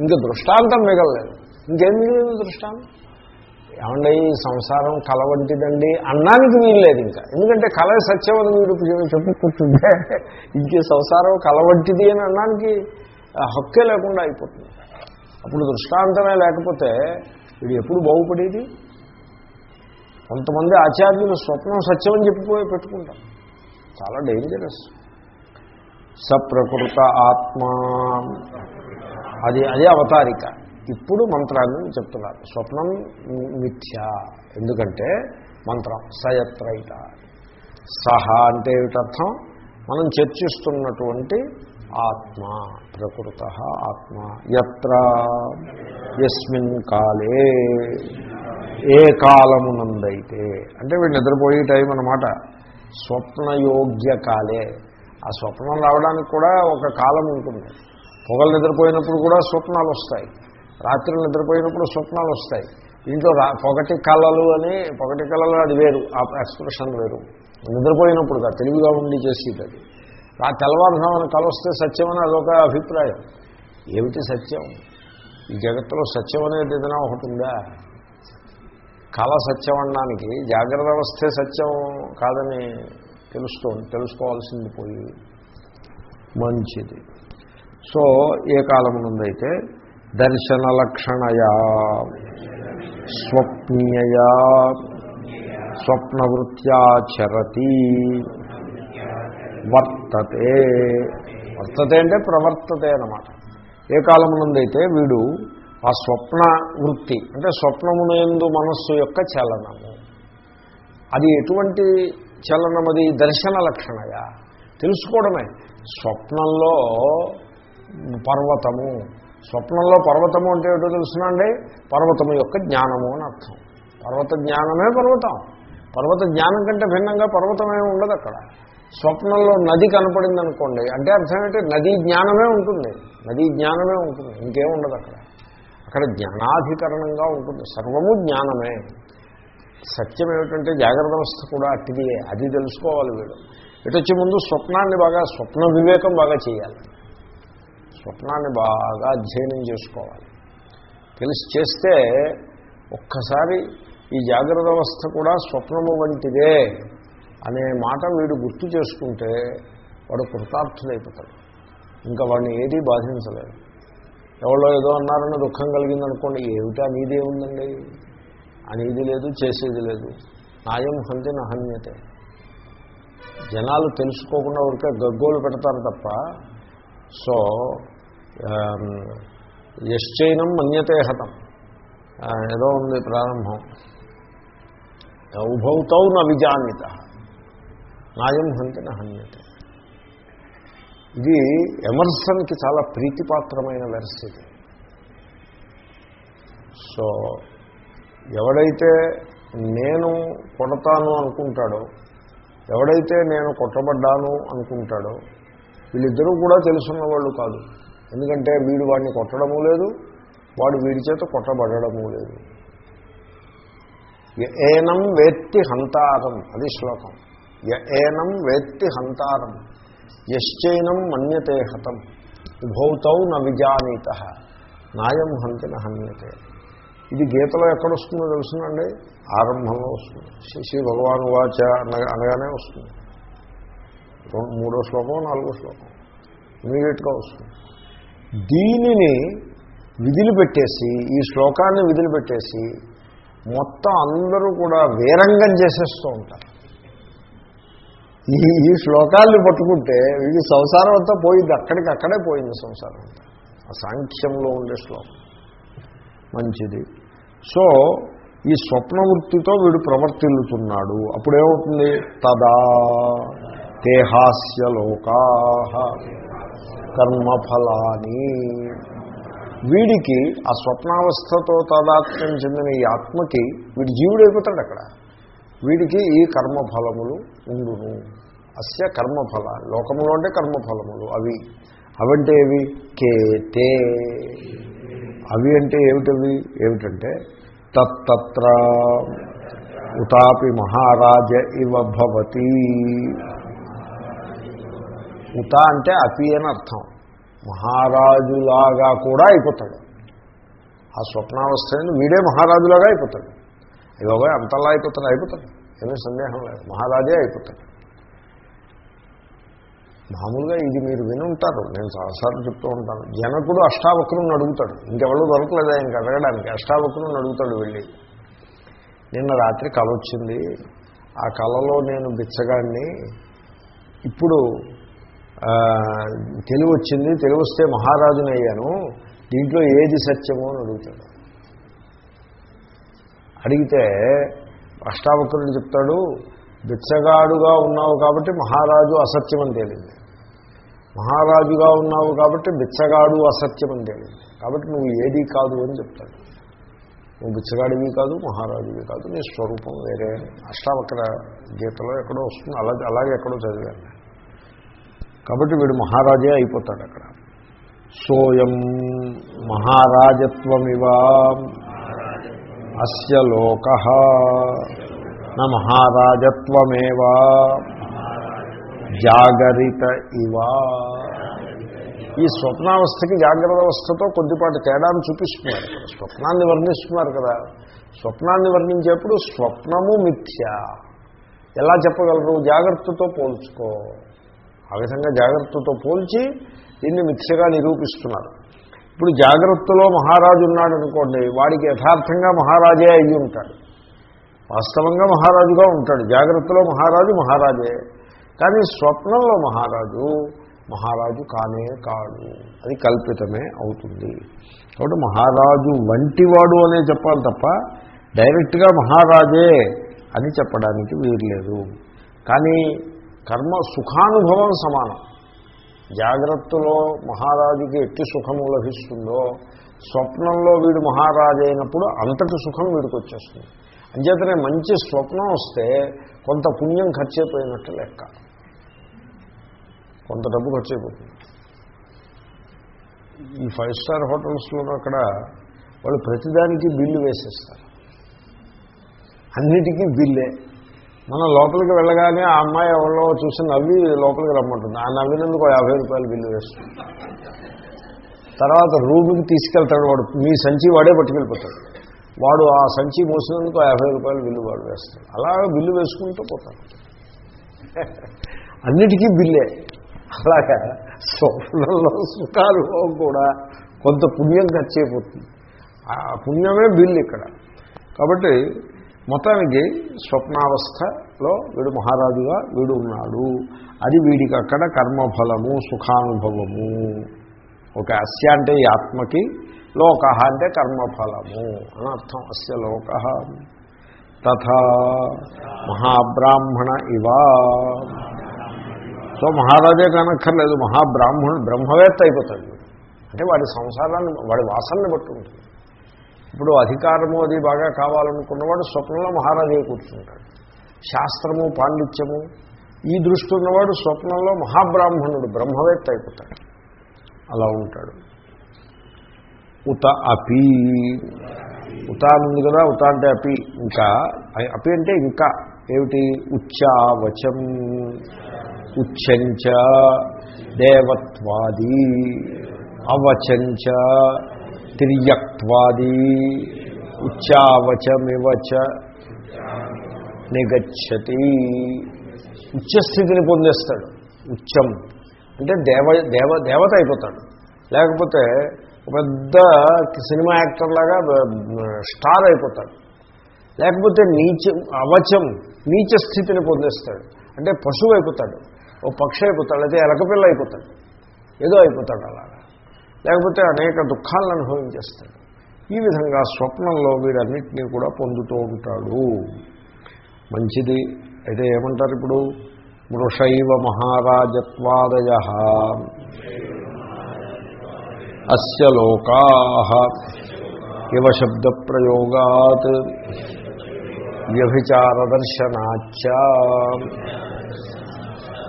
ఇంకా దృష్టాంతం మిగలలేదు. ఇంకేం మిగిలింది దృష్టాంతం? ఏమండి ఈ సంసారం కళ వంటిదండి అన్నానికి వీల్లేదు ఇంకా. ఎందుకంటే కళ సత్యం అని మీరు చెప్పుకుంటుంటే ఇంకే సంసారం కళ వంటిది అని అన్నానికి హక్కే లేకుండా అయిపోతుంది. అప్పుడు దృష్టాంతమే లేకపోతే వీడు ఎప్పుడు బాగుపడేది? కొంతమంది ఆచార్యులు స్వప్నం సత్యం అని చెప్పిపోయి పెట్టుకుంటారు. చాలా డేంజరస్ సప్రకృత ఆత్మ. అది అదే అవతారిక. ఇప్పుడు మంత్రాన్ని చెప్తున్నారు. స్వప్నం మిథ్య. ఎందుకంటే మంత్రం సయత్రైత. సహ అంటే ఏమిటర్థం? మనం చర్చిస్తున్నటువంటి ఆత్మ ప్రకృత ఆత్మ. ఎత్ర ఎస్మిన్ కాలే ఏ కాలమునందైతే అంటే వీడు నిద్రపోయే టైం అన్నమాట. స్వప్నయోగ్య కాలే. ఆ స్వప్నం రావడానికి కూడా ఒక కాలం ఉంటుంది. పొగలు నిద్రపోయినప్పుడు కూడా స్వప్నాలు వస్తాయి. రాత్రి నిద్రపోయినప్పుడు స్వప్నాలు వస్తాయి. దీంట్లో పొగటి కళలు అని పొగటి కళలు అది వేరు ఆ ఎక్స్ప్రెషన్ వేరు. నిద్రపోయినప్పుడు కాదు తెలివిగా ఉండి చేసేది అది. ఆ తెల్లవారుజామున కళ వస్తే సత్యం అని అదొక అభిప్రాయం. ఏమిటి సత్యం? ఈ జగత్తులో సత్యం అనేది ఏదైనా ఒకటి ఉందా? కళ సత్యం అనడానికి జాగ్రత్త అవస్థే సత్యం కాదని తెలుస్తూ తెలుసుకోవాల్సింది పోయి మంచిది. సో ఏ కాలం నుండి అయితే లక్షణయా స్వప్నీయయా స్వప్నవృత్యాచరతి వర్తతే. వర్తతే అంటే ప్రవర్తతే అనమాట ఏ కాలమునందైతే వీడు ఆ స్వప్న వృత్తి అంటే స్వప్నమునందు మనస్సు యొక్క చలనము. అది ఎటువంటి చలనమది దర్శన లక్షణయా తెలుసుకోవడమే. స్వప్నంలో పర్వతము స్వప్నంలో పర్వతము అంటే ఏటో తెలుసునండి పర్వతము యొక్క జ్ఞానము అని అర్థం. పర్వత జ్ఞానమే పర్వతం. పర్వత జ్ఞానం కంటే భిన్నంగా పర్వతమే ఉండదు అక్కడ. స్వప్నంలో నది కనపడింది అనుకోండి అంటే అర్థం ఏంటి? నదీ జ్ఞానమే ఉంటుంది. నదీ జ్ఞానమే ఉంటుంది. ఇంకేం ఉండదు అక్కడ. అక్కడ జ్ఞానాధికరణంగా ఉంటుంది. సర్వము జ్ఞానమే. సత్యం ఏమిటంటే జాగ్రత్త అవస్థ కూడా అట్టిదియే అది తెలుసుకోవాలి వీడు. ఇటొచ్చి ముందు స్వప్నాన్ని బాగా స్వప్న వివేకం బాగా చేయాలి. స్వప్నాన్ని బాగా అధ్యయనం చేసుకోవాలి. తెలిసి చేస్తే ఒక్కసారి ఈ జాగ్రత్త అవస్థ కూడా స్వప్నము వంటిదే అనే మాట వీడు గుర్తు చేసుకుంటే వాడు కృతార్థులైపోతాడు ఇంకా వాడిని ఏదీ బాధించలేదు. ఎవరో ఏదో అన్నారని దుఃఖం కలిగిందనుకోండి ఏమిటా నీదే ఉందండి అనేది లేదు చేసేది లేదు. నాయం హంతి నహన్యతే. జనాలు తెలుసుకోకుండా ఊరికే గగ్గోలు పెడతారు తప్ప సో యశ్చైనం మన్యతే హతం. ఏదో ఉంది ప్రారంభం. ఉభౌతౌ న విజానిత. నాయం హంతి నహన్యతే ఇది ఎమర్సన్కి చాలా ప్రీతిపాత్రమైన వెర్స్ ఇది. సో ఎవడైతే నేను కొడతాను అనుకుంటాడో ఎవడైతే నేను కొట్టబడ్డాను అనుకుంటాడో వీళ్ళిద్దరూ కూడా తెలుసున్న వాళ్ళు కాదు. ఎందుకంటే వీడు వాడిని కొట్టడము లేదు వాడు వీడి చేత కొట్టబడము లేదు. య ఏనం వేత్తి హంతారం అది శ్లోకం. ఏనం వేత్తి హంతారం యశ్చైనం మన్యతే హతం. ఉభౌతౌ న విజానీత నాయం హంతిన హన్యతే. ఇది గీతలో ఎక్కడొస్తుందో తెలుసునండి? ఆరంభంలో వస్తుంది. శ్రీ భగవాన్ వాచ అనగా అనగానే వస్తుంది. మూడో శ్లోకం నాలుగో శ్లోకం ఇమీడియట్గా వస్తుంది. దీనిని విధులుపెట్టేసి ఈ శ్లోకాన్ని విధులుపెట్టేసి మొత్తం అందరూ కూడా వీరంగం చేసేస్తూ ఉంటారు. ఈ ఈ శ్లోకాల్ని పట్టుకుంటే ఇది సంసారం అంతా పోయింది అక్కడికి అక్కడే పోయింది సంసారం అంతా. ఆ సాంఖ్యంలో ఉండే శ్లోకం. మంచిది. సో ఈ స్వప్న వృత్తితో వీడు ప్రవర్తిల్లుతున్నాడు. అప్పుడేమవుతుంది? తదా దేహాస్య లోకా. కర్మఫలాని. వీడికి ఆ స్వప్నావస్థతో తాదాత్మ్యం చెందిన ఈ ఆత్మకి వీడి జీవుడైపోతాడు అక్కడ. వీడికి ఈ కర్మఫలములు ఉండును. అస్య కర్మఫల లోకములో అంటే కర్మఫలములు. అవి అవంటే ఏవి? కేతే. అవి అంటే ఏమిటవి? ఏమిటంటే తత్ర ఉతాపి మహారాజ ఇవ భవతి. ఉత అంటే అపి అని అర్థం. మహారాజులాగా కూడా అయిపోతాడు. ఆ స్వప్నావస్థ వీడే మహారాజులాగా అయిపోతాడు. అయ్యో అంతలా అయిపోతాడు అయిపోతాడు. ఏమీ సందేహం లేదు. మహారాజే అయిపోతాడు. మామూలుగా ఇది మీరు వినుంటారు నేను చాలాసార్లు చెప్తూ ఉంటాను. జనకుడు అష్టావక్రుని అడుగుతాడు. ఇంకెవరు దొరకలేదు ఆయనకి అడగడానికి? అష్టావక్రుని అడుగుతాడు వెళ్ళి. నిన్న రాత్రి కళ వచ్చింది ఆ కళలో నేను బిచ్చగాడిని ఇప్పుడు తెలివి వచ్చింది తెలివి వస్తే మహారాజుని అయ్యాను దీంట్లో ఏది సత్యమో అని అడుగుతాడు. అడిగితే అష్టావక్రుడు చెప్తాడు బిచ్చగాడుగా ఉన్నావు కాబట్టి మహారాజు అసత్యం అని తేలింది. మహారాజుగా ఉన్నావు కాబట్టి బిచ్చగాడు అసత్యం అని తేలింది. కాబట్టి నువ్వు ఏది కాదు అని చెప్తాడు. నువ్వు బిచ్చగాడివి కాదు మహారాజువి కాదు నీ స్వరూపం వేరే. అష్టావక్ర గీతలో ఎక్కడో వస్తుంది అలాగే అలాగే ఎక్కడో చదివాను. కాబట్టి వీడు మహారాజే అయిపోతాడు అక్కడ. సోయం మహారాజత్వమివా. అస్య లోక. నా మహారాజత్వమేవా. జాగరిత ఇవా. ఈ స్వప్నావస్థకి జాగ్రత్త అవస్థతో కొద్దిపాటి తేడాను చూపిస్తున్నారు. స్వప్నాన్ని వర్ణిస్తున్నారు కదా. స్వప్నాన్ని వర్ణించేప్పుడు స్వప్నము మిథ్య. ఎలా చెప్పగలరు? జాగ్రత్తతో పోల్చుకో. ఆ విధంగా జాగ్రత్తతో పోల్చి దీన్ని మిథ్యగా నిరూపిస్తున్నారు. ఇప్పుడు జాగ్రత్తలో మహారాజు ఉన్నాడు అనుకోండి వాడికి యథార్థంగా మహారాజే అయ్యి ఉంటాడు. వాస్తవంగా మహారాజుగా ఉంటాడు. జాగ్రత్తలో మహారాజు మహారాజే. కానీ స్వప్నంలో మహారాజు మహారాజు కానే కాడు. అది కల్పితమే అవుతుంది. కాబట్టి మహారాజు వంటివాడు అనే చెప్పాలి తప్ప డైరెక్ట్గా మహారాజే అని చెప్పడానికి వీర్లేదు కానీ కర్మ సుఖానుభవం సమానం. జాగ్రత్తలో మహారాజుకి ఎట్టి సుఖము లభిస్తుందో స్వప్నంలో వీడు మహారాజు అయినప్పుడు అంతటి సుఖం వీడికి వచ్చేస్తుంది. అంచేతనే మంచి స్వప్నం వస్తే కొంత పుణ్యం ఖర్చు అయిపోయినట్టు లెక్క. కొంత డబ్బు ఖర్చు అయిపోతుంది ఈ ఫైవ్ స్టార్ హోటల్స్లో అక్కడ వాళ్ళు ప్రతిదానికి బిల్లు వేసేస్తారు. అన్నిటికీ బిల్లే. మనం లోపలికి వెళ్ళగానే ఆ అమ్మాయి ఎవరో చూసి నవ్వి లోపలికి రమ్మంటుంది. ఆ నవ్వినందుకు యాభై రూపాయలు బిల్లు వేస్తుంది తర్వాత రూమ్కి తీసుకెళ్తాడు వాడు. మీ సంచి వాడే పట్టుకెళ్ళిపోతాడు. వాడు ఆ సంచి మోసినందుకు యాభై రూపాయలు బిల్లు వాడు వేస్తాడు. అలా బిల్లు వేసుకుంటూ పోతాడు అన్నిటికీ బిల్లే. అలాగా స్వప్నంలో సుఖాలు కూడా కొంత పుణ్యం ఖర్చు అయిపోతుంది. ఆ పుణ్యమే బిల్లు ఇక్కడ. కాబట్టి మొత్తానికి స్వప్నావస్థలో వీడు మహారాజుగా వీడు ఉన్నాడు. అది వీడికి అక్కడ కర్మఫలము సుఖానుభవము. ఒక అస్య అంటే ఈ ఆత్మకి లోక అంటే కర్మఫలము అని అర్థం. అస్య లోక తథా మహాబ్రాహ్మణ ఇవా. సో మహారాజే కనక్కర్లేదు. మహాబ్రాహ్మణుడు బ్రహ్మవేత్త అయిపోతాడు. అంటే వాడి సంసారాన్ని వాడి వాసనని బట్టి ఉంటుంది. ఇప్పుడు అధికారము అది బాగా కావాలనుకున్నవాడు స్వప్నంలో మహారాజే కూర్చుంటాడు. శాస్త్రము పాండిత్యము ఈ దృష్టి ఉన్నవాడు స్వప్నంలో మహాబ్రాహ్మణుడు బ్రహ్మవేత్త అయిపోతాడు. అలా ఉంటాడు. ఉత అపి. ఉత ఉంది కదా ఉత అంటే అపి. ఇంకా అపి అంటే ఇంకా. ఏమిటి? ఉచ్చావచం ఉచ్చంచ దేవత్వాది. అవచంచ తిర్యక్వాది ఉచ్చావచమివచ నిగచ్చతి. ఉచ్చస్థితిని పొందేస్తాడు. ఉచ్చం. అంటే దేవ దేవ దేవత అయిపోతాడు. లేకపోతే పెద్ద సినిమా యాక్టర్ లాగా స్టార్ అయిపోతాడు. లేకపోతే నీచ అవచం నీచ స్థితిని పొందేస్తాడు. అంటే పశువు అయిపోతాడు. ఓ పక్షి అయిపోతాడు. అయితే ఎలకపిల్ల అయిపోతాడు. ఏదో అయిపోతాడు అలా. లేకపోతే అనేక దుఃఖాలను అనుభవించేస్తాడు. ఈ విధంగా స్వప్నంలో వీరన్నిటినీ కూడా పొందుతూ ఉంటాడు. మంచిది. అయితే ఏమంటారు ఇప్పుడు? మృషైవ మహారాజత్వాదయ అస్య లోకా ఇవ శబ్ద ప్రయోగాత్ వ్యభిచారదర్శనాచ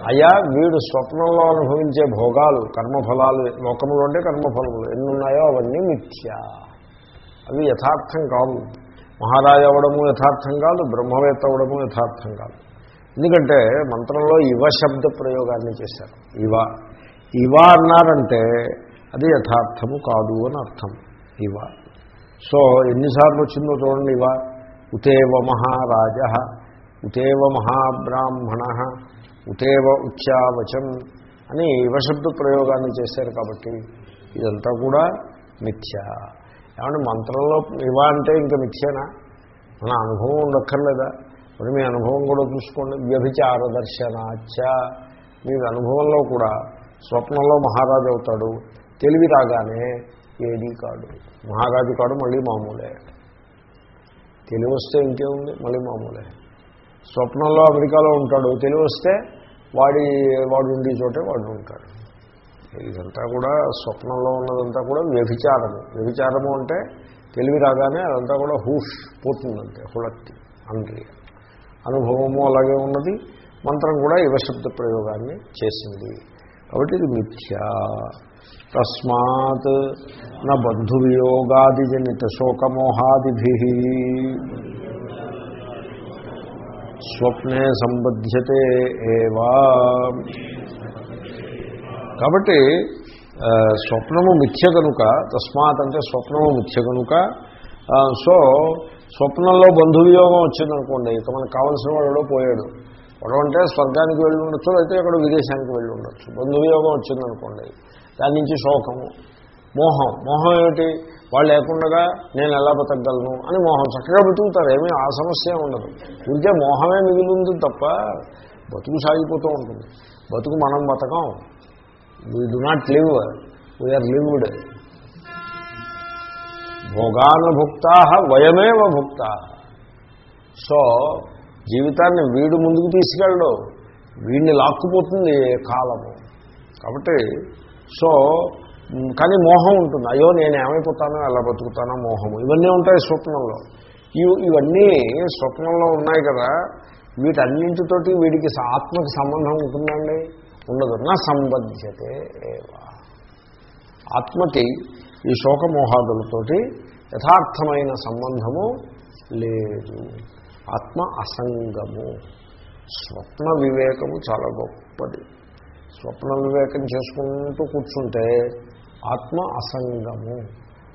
అయ్యా వీడు స్వప్నంలో అనుభవించే భోగాలు కర్మఫలాలు లోకంలో ఉండే కర్మఫలములు ఎన్ని ఉన్నాయో అవన్నీ మిథ్య. అవి యథార్థం కావు మహారాజు అవ్వడము యథార్థం కాదు బ్రహ్మవేత్త అవ్వడము యథార్థం కాదు. ఎందుకంటే మంత్రంలో ఇవ శబ్ద ప్రయోగాన్ని చేశారు. ఇవ. ఇవ అన్నారంటే అది యథార్థము కాదు అని అర్థం. ఇవ. సో ఎన్నిసార్లు వచ్చిందో చూడండి ఇవ. ఉతేవ మహారాజ ఉతేవ మహాబ్రాహ్మణ ఉతేవ ఉచ్చావచం అని యువశబ్ద ప్రయోగాన్ని చేశారు కాబట్టి ఇదంతా కూడా మిథ్య. ఏమంటే మంత్రంలో ఇవ అంటే ఇంకా మిథ్యనా? మన అనుభవం ఉండక్కర్లేదా? మరి మీ అనుభవం కూడా చూసుకోండి. వ్యభిచార దర్శనాచ మీ అనుభవంలో కూడా స్వప్నంలో మహారాజు అవుతాడు. తెలివి రాగానే ఏడీ కాడు. మహారాజు కాడు మళ్ళీ మామూలే. తెలివి వస్తే ఇంకేముంది? మళ్ళీ మామూలే. స్వప్నంలో అమెరికాలో ఉంటాడు. తెలివి వస్తే వాడి వాడు ఉండే చోటే వాడు ఉంటాడు. ఇదంతా కూడా స్వప్నంలో ఉన్నదంతా కూడా వ్యభిచారము. వ్యభిచారము అంటే తెలివి రాగానే అదంతా కూడా హూష్ పోతుందంటే హుళక్తి అంద్రియ అనుభవము అలాగే ఉన్నది. మంత్రం కూడా యువశబ్ద ప్రయోగాన్ని చేసింది. కాబట్టి ఇది మిథ్యా. తస్మాత్ నా బంధువియోగాదిజనిత శోకమోహాదిభి స్వప్నే సంబధ్యతే ఏవా. కాబట్టి స్వప్నము మిథ్య కనుక తస్మాత్ అంటే స్వప్నము మిథ్య కనుక సో స్వప్నంలో బంధువియోగం వచ్చిందనుకోండి ఇక మనకు కావలసిన వాడు పోయాడు. వాడు అంటే స్వర్గానికి వెళ్ళి ఉండొచ్చు అయితే అక్కడ విదేశానికి వెళ్ళి ఉండొచ్చు. బంధువియోగం వచ్చిందనుకోండి దాని నుంచి శోకము. మోహం. మోహం ఏమిటి? వాళ్ళు లేకుండా నేను ఎలా బతకగలను అని మోహం. చక్కగా బతుకుతారు ఏమీ ఆ సమస్య ఉండదు. ఇంకే మోహమే మిగిలి ఉంది తప్ప బతుకు సాగిపోతూ ఉంటుంది. బతుకు మనం బతకం. We do not live we are lived భోగానుభుక్తా వయమేవ భుక్త. సో జీవితాన్ని వీడు ముందుకు తీసుకెళ్ళడు. వీడిని లాక్కుపోతుంది కాలము. కాబట్టి సో కానీ మోహం ఉంటుంది. అయ్యో నేను ఏమైపోతానో ఎలా బతుకుతానో మోహము. ఇవన్నీ ఉంటాయి స్వప్నంలో. ఇవి ఇవన్నీ స్వప్నంలో ఉన్నాయి కదా. వీటన్నింటితోటి వీడికి ఆత్మకి సంబంధం ఉంటుందండి? ఉండదు. నా సంబధ్యతే ఏవా. ఆత్మకి ఈ శోకమోహాదులతోటి యథార్థమైన సంబంధము లేదు. ఆత్మ అసంగము. స్వప్న వివేకము చాలా గొప్పది. స్వప్న వివేకం చేసుకుంటూ కూర్చుంటే ఆత్మ అసంగము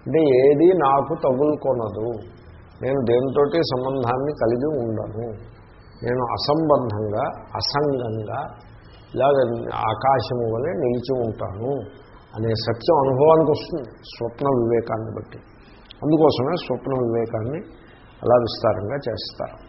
అంటే ఏది నాకు తగులుకొనదు. నేను దేనితోటి సంబంధాన్ని కలిగి ఉండను. నేను అసంబంధంగా అసంగంగా ఇలాగ ఆకాశము వలె నిలిచి ఉంటాను అనే సత్యం అనుభవానికి వస్తుంది. స్వప్న వివేకాన్ని బట్టి. అందుకోసమే స్వప్న వివేకాన్ని అలా విస్తారంగా చేస్తారు.